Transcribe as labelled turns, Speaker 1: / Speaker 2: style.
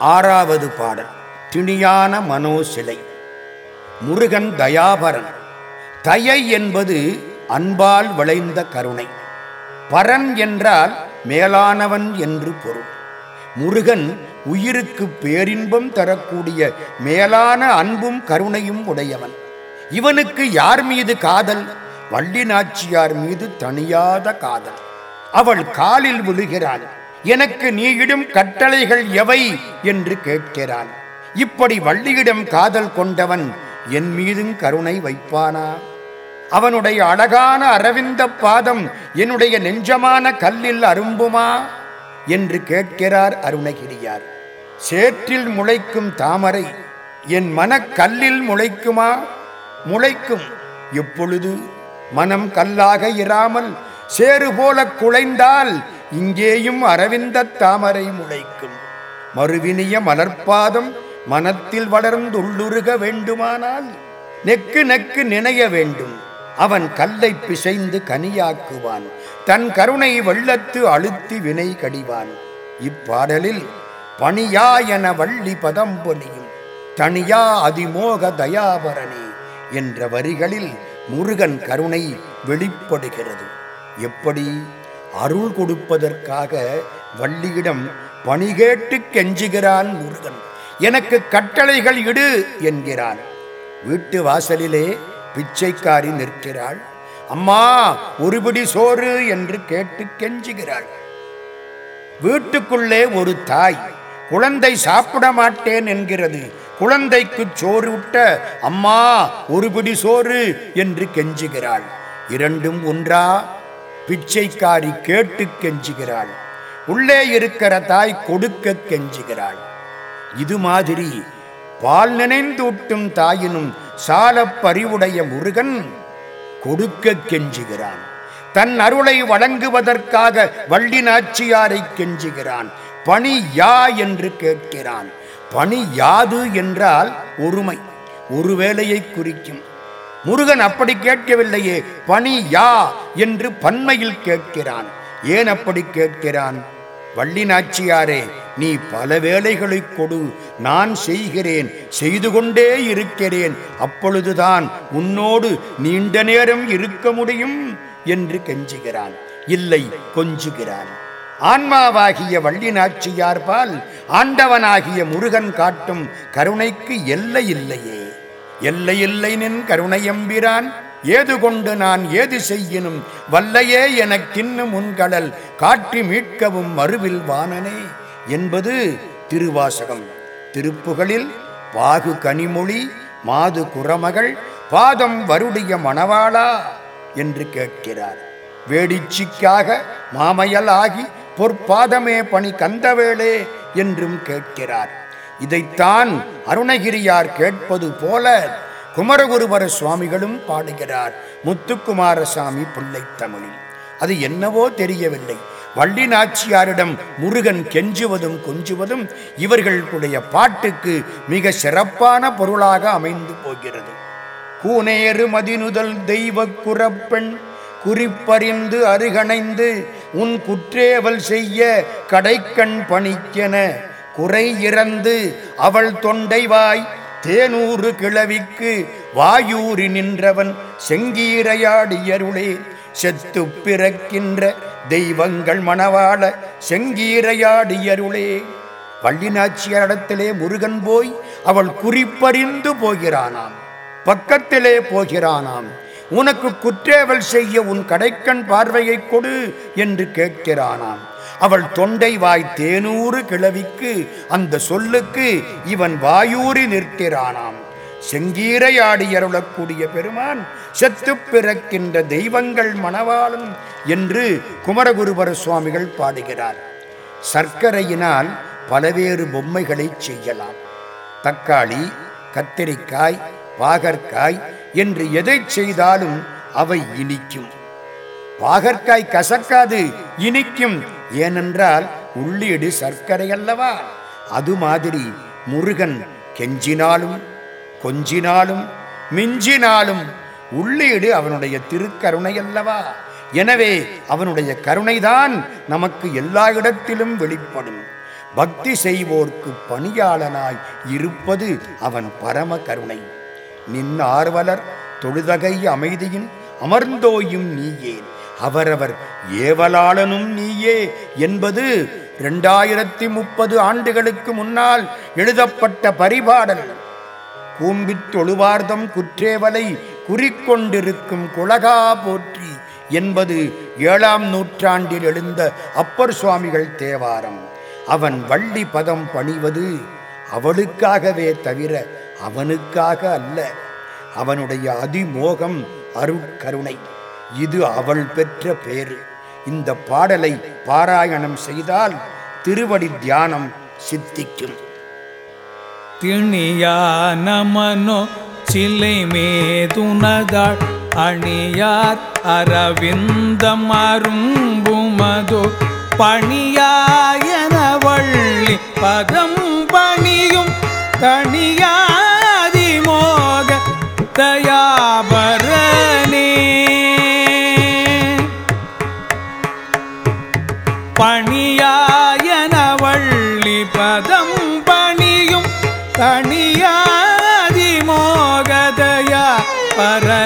Speaker 1: ஆறாவது பாடல். திணியான மனோசிலை. முருகன் தயாபரன். தயை என்பது அன்பால் விளைந்த கருணை. பரன் என்றால் மேலானவன் என்று பொருள். முருகன் உயிருக்கு பேரின்பம் தரக்கூடிய மேலான அன்பும் கருணையும் உடையவன். இவனுக்கு யார் மீது காதல்? வள்ளி நாச்சியார் மீது தணியாத காதல். அவள் காலில் விழுகிறாள். எனக்கு நீயிடும் கட்டளைகள் எவை என்று கேட்கிறான் இப்படி வள்ளியிடம் காதல் கொண்டவன் என் மீதும் கருணை வைப்பானா? அவனுடைய அழகான அரவிந்த பாதம் என்னுடைய நெஞ்சமான கல்லில் அரும்புமா? என்று கேட்கிறார் அருணகிரியார். சேற்றில் முளைக்கும் தாமரை என் மனக்கல்லில் முளைக்குமா? முளைக்கும். எப்பொழுது? மனம் கல்லாக இராமல் சேறு போல குலைந்தால் இங்கேயும் அரவிந்த தாமரை முளைக்கும். மறுவினிய மலர்பாதம் மனத்தில் வளர்ந்துள்ளுருக வேண்டுமானால் நெக்கு நெக்கு நினைய வேண்டும். அவன் கல்லை பிசைந்து கனியாக்குவான். தன் கருணை வெள்ளத்து அழுத்தி வினை கடிவான். இப்பாடலில் பணியா என வள்ளி பதம் பொலியும் தனியா அதிமோக தயாபரணி என்ற வரிகளில் முருகன் கருணை வெளிப்படுகிறது. எப்படி? அருள் கொடுப்பதற்காக வள்ளியிடம் பணி கேட்டு கெஞ்சுகிறான் முருகன். எனக்கு கட்டளைகள் இடு என்கிறான். வீட்டு வாசலிலே பிச்சைக்காரி நிற்கிறாள். அம்மா ஒருபடி சோறு என்று கேட்டு கெஞ்சுகிறாள். வீட்டுக்குள்ளே ஒரு தாய் குழந்தை சாப்பிட மாட்டேன் என்கிறது. குழந்தைக்கு சோறு விட்ட அம்மா ஒருபடி சோறு என்று கெஞ்சுகிறாள். இரண்டும் ஒன்றா? பிச்சைக்காரி கேட்டு கெஞ்சுகிறாள். உள்ளே இருக்கிற தாய் கொடுக்க கெஞ்சுகிறாள். இது மாதிரி பால் நினைந்தூட்டும் தாயினும் சால பறிவுடைய முருகன் கொடுக்க கெஞ்சுகிறான். தன் அருளை வழங்குவதற்காக வள்ளி நாச்சியாரை கெஞ்சுகிறான். பணி யா என்று கேட்கிறான். பணி யாது என்றால் ஒருமை ஒரு வேலையை குறிக்கும். முருகன் அப்படி கேட்கவில்லையே பணி யா என்று பன்மையில் கேட்கிறான். ஏன் அப்படி கேட்கிறான்? வள்ளி நாச்சியாரே நீ பல வேலைகளை கொடு நான் செய்கிறேன் செய்து கொண்டே இருக்கிறேன் அப்பொழுதுதான் உன்னோடு நீண்ட நேரம் இருக்க முடியும் என்று கெஞ்சுகிறான். இல்லை கொஞ்சுகிறான். ஆன்மாவாகிய வள்ளி ஆண்டவனாகிய முருகன் காட்டும் கருணைக்கு எல்லை இல்லையே. எல்லை இல்லை நின் கருணையம்பிரான். ஏது கொண்டு நான் ஏது செய்யினும் வல்லையே எனக்கின்னும் உன்கடல் காட்டி மீட்கவும் மறுவில் வானனே என்பது திருவாசகம். திருப்புகளில் பாகு கனிமொழி மாது குரமகள் பாதம் வருடைய மணவாளா என்று கேட்கிறார். வேடிச்சிக்காக மாமையல் ஆகி பொற்பாதமே பணி கந்தவேளே என்றும் கேட்கிறார். இதைத்தான் அருணகிரியார் கேட்பது போல குமரகுருவர சுவாமிகளும் பாடுகிறார். முத்துக்குமாரசாமி பிள்ளை தமிழில். அது என்னவோ தெரியவில்லை. வள்ளி நாச்சியாரிடம் முருகன் கெஞ்சுவதும் கொஞ்சுவதும் இவர்களுடைய பாட்டுக்கு மிக சிறப்பான பொருளாக அமைந்து போகிறது. கூனேறு மதினுதல் தெய்வ குரப்பெண் குறிப்பறிந்து அருகணைந்து உன் குற்றேவல் செய்ய கடைக்கண் பணிக்கென குறை இறந்து அவள் தொண்டைவாய் தேனூறு கிளவிக்கு வாயூறி நின்றவன் செங்கீரையாடியருளே செத்து பிறக்கின்ற தெய்வங்கள் மணவாள செங்கீரையாடியருளே வள்ளிநாச்சியாரிடத்திலே முருகன் போய் அவள் குறிப்பறிந்து போகிறானாம். பக்கத்திலே போகிறானாம். உனக்கு குற்றேவல் செய்ய உன் கடைக்கண் பார்வையை கொடு என்று கேட்கிறானாம். அவள் தொண்டை வாய் தேனூறு கிழவிக்கு அந்த சொல்லுக்கு இவன் வாயூறி நிற்கிறானாம். செங்கீரையாடி அருளக்கூடிய பெருமான் செத்து பிறக்கின்ற தெய்வங்கள் மணவாளன் என்று குமரகுருபர சுவாமிகள் பாடுகிறார். சர்க்கரையினால் பலவேறு பொம்மைகளை செய்யலாம். தக்காளி கத்திரிக்காய் பாகற்காய் என்று எதை செய்தாலும் அவை இனிக்கும். பாகற்காய் கசக்காது இனிக்கும். ஏனென்றால் உள்ளீடு சர்க்கரை அல்லவா அது மாதிரி முருகன் கெஞ்சினாலும் கொஞ்சினாலும் மிஞ்சினாலும் உள்ளீடு அவனுடைய திருக்கருணை அல்லவா எனவே அவனுடைய கருணைதான் நமக்கு எல்லா இடத்திலும் வெளிப்படும். பக்தி செய்வோர்க்கு பணியாளனாய் இருப்பது அவன் பரம கருணை. நின் ஆர்வலர் தொழுதகை அமைதியின் அமர்ந்தோயும் நீயேன் அவரவர் ஏவலாளனும் நீயே என்பது இரண்டாயிரத்தி முப்பது ஆண்டுகளுக்கு முன்னால் எழுதப்பட்ட பரிபாடல். கூம்பித் தொழுவார்தம் குற்றேவலை குறிக்கொண்டிருக்கும் குலகா போற்றி என்பது ஏழாம் நூற்றாண்டில் எழுந்த அப்பர் சுவாமிகள் தேவாரம். அவன் வள்ளி பதம் பணிவது அவளுக்காகவே தவிர அவனுக்காக அல்ல. அவனுடைய அதிமோகம் அருட்கருணை. இது அவள் பெற்ற பேரு இந்த பாடலை பாராயணம் செய்தால் திருவடி தியானம் சித்திக்கும்.
Speaker 2: திணியான மனோ சிலை மேதுனதாள் அணியார் அரவிந்தம் அரும்புமதோ பணியாயன வள்ளி பதம் பணியும் தனியாதிமோக தயாபர தனியாதி மோகதயா பரனே